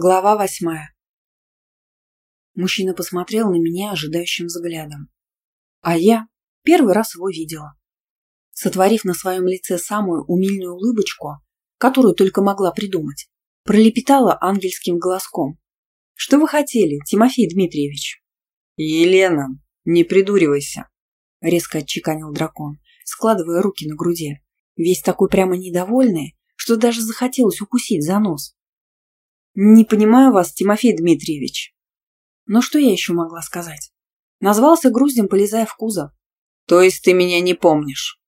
Глава восьмая. Мужчина посмотрел на меня ожидающим взглядом. А я первый раз его видела. Сотворив на своем лице самую умильную улыбочку, которую только могла придумать, пролепетала ангельским голоском. «Что вы хотели, Тимофей Дмитриевич?» «Елена, не придуривайся», — резко отчеканил дракон, складывая руки на груди, весь такой прямо недовольный, что даже захотелось укусить за нос. «Не понимаю вас, Тимофей Дмитриевич». Но что я еще могла сказать? Назвался груздем, полезая в кузов. «То есть ты меня не помнишь?»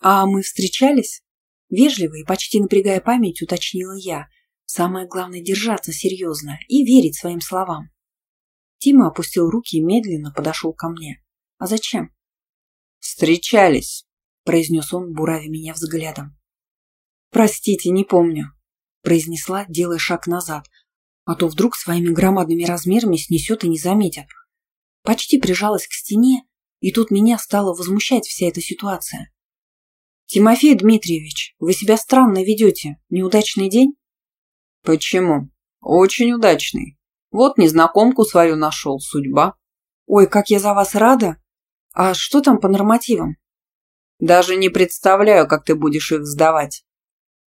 «А мы встречались?» Вежливо и почти напрягая память, уточнила я. Самое главное – держаться серьезно и верить своим словам. Тима опустил руки и медленно подошел ко мне. «А зачем?» «Встречались», – произнес он, буравя меня взглядом. «Простите, не помню», произнесла, делая шаг назад, а то вдруг своими громадными размерами снесет и не заметят. Почти прижалась к стене, и тут меня стала возмущать вся эта ситуация. «Тимофей Дмитриевич, вы себя странно ведете. Неудачный день?» «Почему? Очень удачный. Вот незнакомку свою нашел, судьба». «Ой, как я за вас рада! А что там по нормативам?» «Даже не представляю, как ты будешь их сдавать.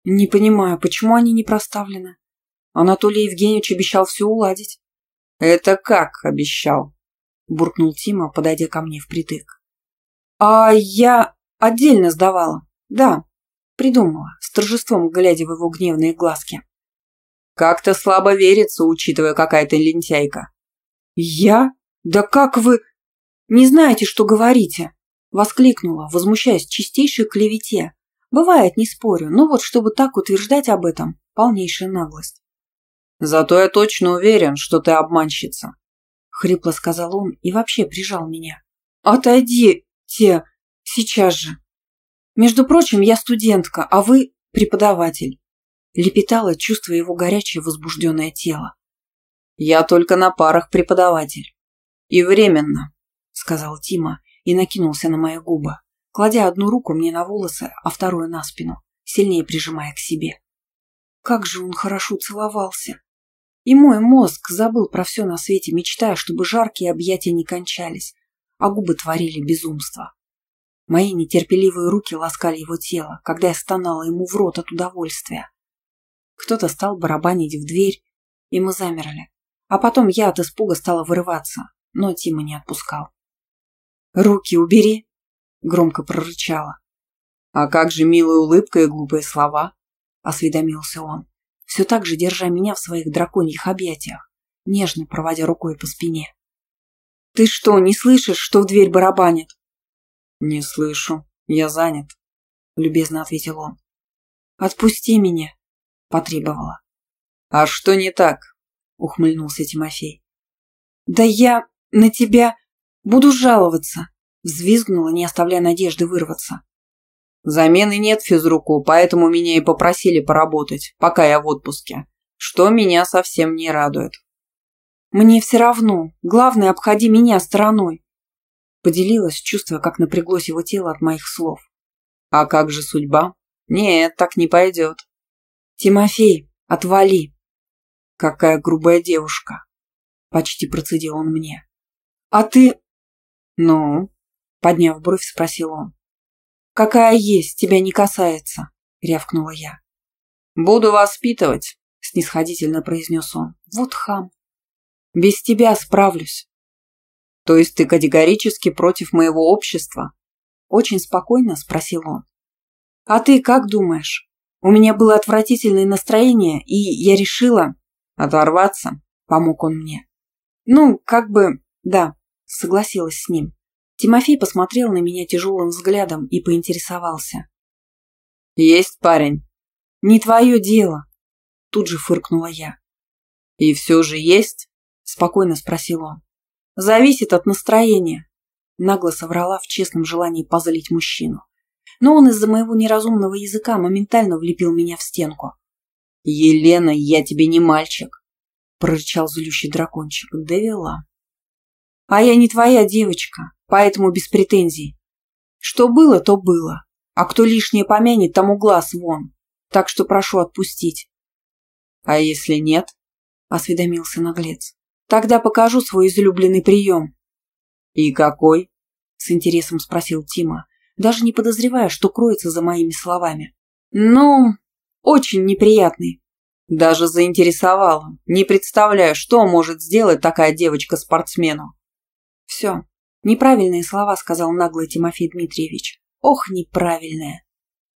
Не понимаю, почему они не проставлены? Анатолий Евгеньевич обещал все уладить. Это как обещал? Буркнул Тима, подойдя ко мне впритык. А я отдельно сдавала. Да, придумала, с торжеством глядя в его гневные глазки. Как-то слабо верится, учитывая какая то лентяйка. Я? Да как вы... Не знаете, что говорите? Воскликнула, возмущаясь чистейшей клевете, Бывает, не спорю, но вот чтобы так утверждать об этом, полнейшая наглость. Зато я точно уверен, что ты обманщица. Хрипло сказал он и вообще прижал меня. Отойди, те, сейчас же. Между прочим, я студентка, а вы преподаватель. Лепетала, чувствуя его горячее возбужденное тело. Я только на парах преподаватель. И временно, сказал Тима и накинулся на мои губы кладя одну руку мне на волосы, а вторую на спину, сильнее прижимая к себе. Как же он хорошо целовался! И мой мозг забыл про все на свете, мечтая, чтобы жаркие объятия не кончались, а губы творили безумство. Мои нетерпеливые руки ласкали его тело, когда я стонала ему в рот от удовольствия. Кто-то стал барабанить в дверь, и мы замерли. А потом я от испуга стала вырываться, но Тима не отпускал. «Руки убери!» громко прорычала. «А как же милая улыбка и глупые слова?» – осведомился он, все так же держа меня в своих драконьих объятиях, нежно проводя рукой по спине. «Ты что, не слышишь, что в дверь барабанит?» «Не слышу, я занят», – любезно ответил он. «Отпусти меня», – потребовала. «А что не так?» – ухмыльнулся Тимофей. «Да я на тебя буду жаловаться», Взвизгнула, не оставляя надежды вырваться. Замены нет физруку, поэтому меня и попросили поработать, пока я в отпуске, что меня совсем не радует. Мне все равно, главное, обходи меня стороной. Поделилась, чувствуя, как напряглось его тело от моих слов. А как же судьба? Нет, так не пойдет. Тимофей, отвали. Какая грубая девушка. Почти процедил он мне. А ты... Ну? Подняв бровь, спросил он. «Какая есть, тебя не касается», — рявкнула я. «Буду воспитывать», — снисходительно произнес он. «Вот хам. Без тебя справлюсь». «То есть ты категорически против моего общества?» Очень спокойно спросил он. «А ты как думаешь? У меня было отвратительное настроение, и я решила...» «Оторваться?» — помог он мне. «Ну, как бы, да», — согласилась с ним. Тимофей посмотрел на меня тяжелым взглядом и поинтересовался. «Есть парень?» «Не твое дело», – тут же фыркнула я. «И все же есть?» – спокойно спросил он. «Зависит от настроения», – нагло соврала в честном желании позлить мужчину. Но он из-за моего неразумного языка моментально влепил меня в стенку. «Елена, я тебе не мальчик», – прорычал злющий дракончик. Довела. «А я не твоя девочка», поэтому без претензий. Что было, то было, а кто лишнее помянет, тому глаз вон, так что прошу отпустить. А если нет? осведомился наглец. «Тогда покажу свой излюбленный прием». «И какой?» – с интересом спросил Тима, даже не подозревая, что кроется за моими словами. «Ну, очень неприятный». Даже заинтересовала. Не представляю, что может сделать такая девочка спортсмену. Все. Неправильные слова сказал наглый Тимофей Дмитриевич. Ох, неправильные.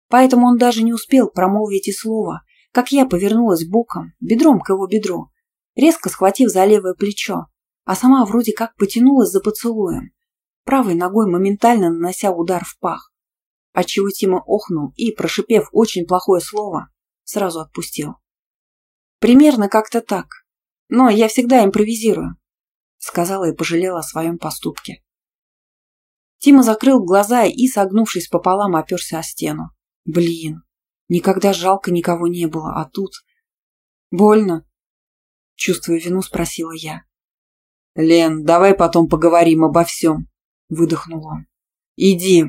Поэтому он даже не успел промолвить и слова, как я повернулась боком, бедром к его бедру, резко схватив за левое плечо, а сама вроде как потянулась за поцелуем, правой ногой моментально нанося удар в пах, отчего Тима охнул и, прошипев очень плохое слово, сразу отпустил. Примерно как-то так. Но я всегда импровизирую, сказала и пожалела о своем поступке. Тима закрыл глаза и, согнувшись пополам, оперся о стену. Блин, никогда жалко никого не было, а тут... Больно? Чувствуя вину, спросила я. «Лен, давай потом поговорим обо всем», — выдохнул он. «Иди».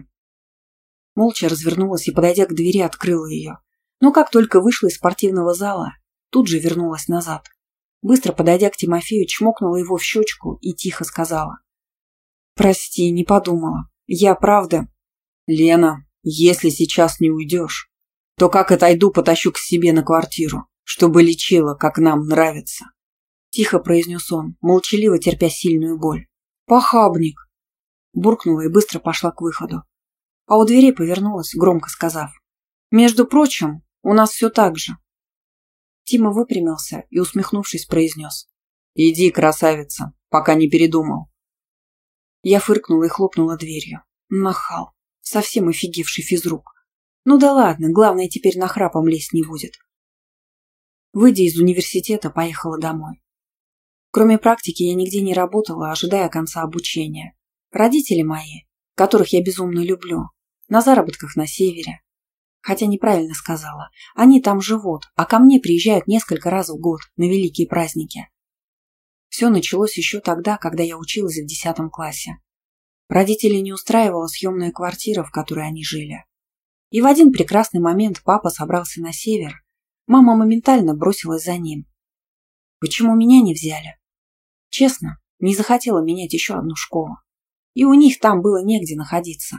Молча развернулась и, подойдя к двери, открыла ее. Но как только вышла из спортивного зала, тут же вернулась назад. Быстро подойдя к Тимофею, чмокнула его в щечку и тихо сказала. «Прости, не подумала. Я правда...» «Лена, если сейчас не уйдешь, то как отойду, потащу к себе на квартиру, чтобы лечила, как нам нравится». Тихо произнес он, молчаливо терпя сильную боль. «Похабник!» Буркнула и быстро пошла к выходу. А у двери повернулась, громко сказав. «Между прочим, у нас все так же». Тима выпрямился и, усмехнувшись, произнес. «Иди, красавица, пока не передумал». Я фыркнула и хлопнула дверью. Нахал. Совсем офигевший физрук. Ну да ладно, главное теперь на храпом лезть не будет. Выйдя из университета, поехала домой. Кроме практики я нигде не работала, ожидая конца обучения. Родители мои, которых я безумно люблю, на заработках на севере. Хотя неправильно сказала. Они там живут, а ко мне приезжают несколько раз в год на великие праздники. Все началось еще тогда, когда я училась в десятом классе. Родителей не устраивала съемная квартира, в которой они жили. И в один прекрасный момент папа собрался на север. Мама моментально бросилась за ним. Почему меня не взяли? Честно, не захотела менять еще одну школу. И у них там было негде находиться.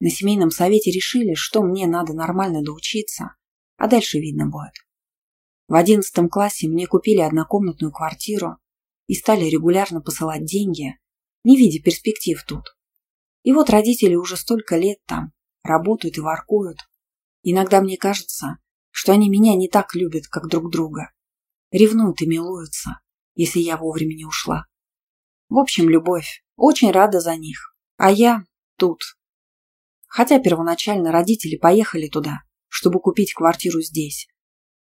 На семейном совете решили, что мне надо нормально доучиться, а дальше видно будет. В одиннадцатом классе мне купили однокомнатную квартиру и стали регулярно посылать деньги, не видя перспектив тут. И вот родители уже столько лет там, работают и воркуют. Иногда мне кажется, что они меня не так любят, как друг друга. Ревнуют и милуются, если я вовремя не ушла. В общем, любовь. Очень рада за них. А я тут. Хотя первоначально родители поехали туда, чтобы купить квартиру здесь.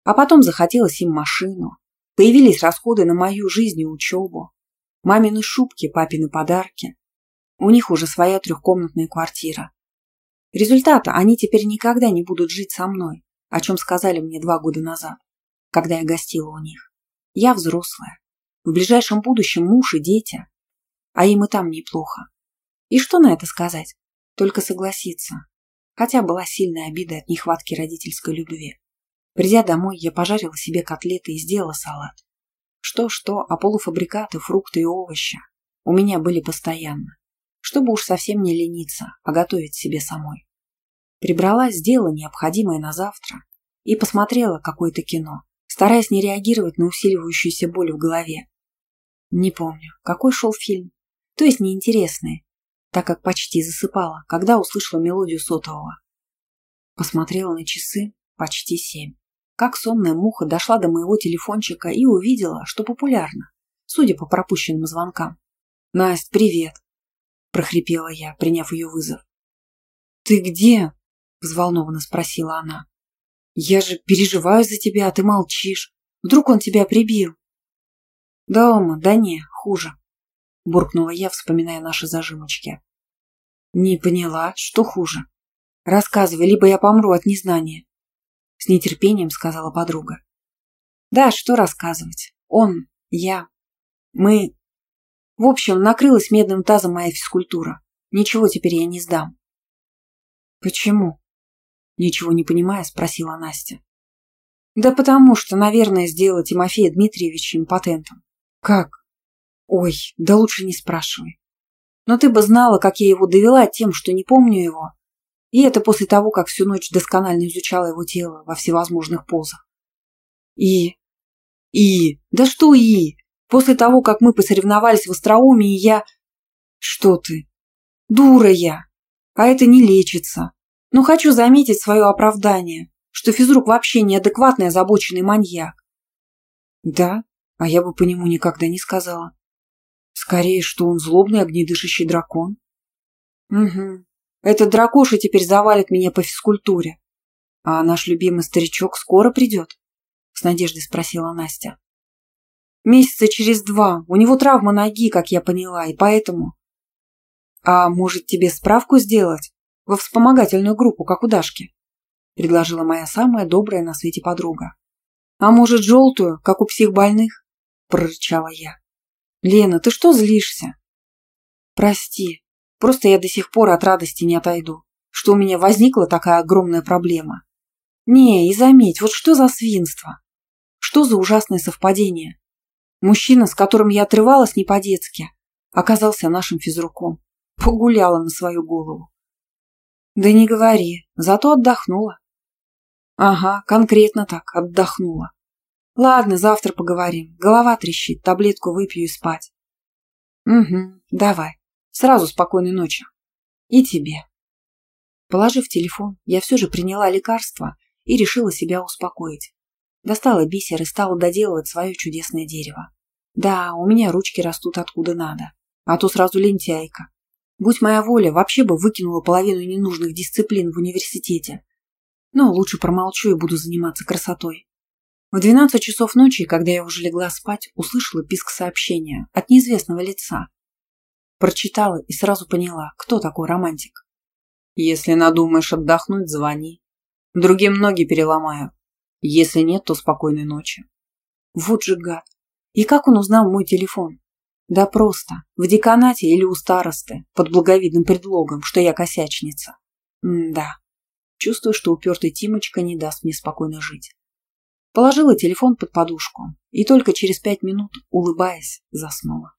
А потом захотелось им машину, Появились расходы на мою жизнь и учебу. Мамины шубки, папины подарки. У них уже своя трехкомнатная квартира. Результата они теперь никогда не будут жить со мной, о чем сказали мне два года назад, когда я гостила у них. Я взрослая. В ближайшем будущем муж и дети. А им и там неплохо. И что на это сказать? Только согласиться. Хотя была сильная обида от нехватки родительской любви. Придя домой, я пожарила себе котлеты и сделала салат. Что-что, а полуфабрикаты, фрукты и овощи у меня были постоянно, чтобы уж совсем не лениться, а готовить себе самой. Прибрала, сделала необходимое на завтра и посмотрела какое-то кино, стараясь не реагировать на усиливающуюся боль в голове. Не помню, какой шел фильм, то есть неинтересный, так как почти засыпала, когда услышала мелодию сотового. Посмотрела на часы почти семь. Как сонная муха дошла до моего телефончика и увидела, что популярно, судя по пропущенным звонкам. «Насть, привет!» – прохрипела я, приняв ее вызов. «Ты где?» – взволнованно спросила она. «Я же переживаю за тебя, а ты молчишь. Вдруг он тебя прибил?» «Дома, да не, хуже», – буркнула я, вспоминая наши зажимочки. «Не поняла, что хуже. Рассказывай, либо я помру от незнания». С нетерпением сказала подруга. Да, что рассказывать. Он, я, мы... В общем, накрылась медным тазом моя физкультура. Ничего теперь я не сдам. Почему? Ничего не понимая, спросила Настя. Да потому что, наверное, сделала Тимофея Дмитриевича импотентом. Как? Ой, да лучше не спрашивай. Но ты бы знала, как я его довела тем, что не помню его. И это после того, как всю ночь досконально изучала его тело во всевозможных позах. И... И... Да что и? После того, как мы посоревновались в остроумии, я... Что ты? Дура я. А это не лечится. Но хочу заметить свое оправдание, что физрук вообще неадекватный озабоченный маньяк. Да, а я бы по нему никогда не сказала. Скорее, что он злобный огнедышащий дракон. Угу. Этот дракоша теперь завалит меня по физкультуре. А наш любимый старичок скоро придет? С надеждой спросила Настя. Месяца через два. У него травма ноги, как я поняла, и поэтому... А может, тебе справку сделать? Во вспомогательную группу, как у Дашки? Предложила моя самая добрая на свете подруга. А может, желтую, как у психбольных? Прорычала я. Лена, ты что злишься? Прости, просто я до сих пор от радости не отойду, что у меня возникла такая огромная проблема. Не, и заметь, вот что за свинство? Что за ужасное совпадение? Мужчина, с которым я отрывалась не по-детски, оказался нашим физруком. Погуляла на свою голову. Да не говори, зато отдохнула. Ага, конкретно так, отдохнула. Ладно, завтра поговорим. Голова трещит, таблетку выпью и спать. Угу, давай. Сразу спокойной ночи. И тебе. Положив телефон, я все же приняла лекарство и решила себя успокоить. Достала бисер и стала доделывать свое чудесное дерево. Да, у меня ручки растут откуда надо. А то сразу лентяйка. Будь моя воля, вообще бы выкинула половину ненужных дисциплин в университете. Но лучше промолчу и буду заниматься красотой. В двенадцать часов ночи, когда я уже легла спать, услышала писк сообщения от неизвестного лица. Прочитала и сразу поняла, кто такой романтик. Если надумаешь отдохнуть, звони. Другим ноги переломаю. Если нет, то спокойной ночи. Вот же гад. И как он узнал мой телефон? Да просто, в деканате или у старосты, под благовидным предлогом, что я косячница. М да. Чувствую, что упертый Тимочка не даст мне спокойно жить. Положила телефон под подушку и только через пять минут, улыбаясь, заснула.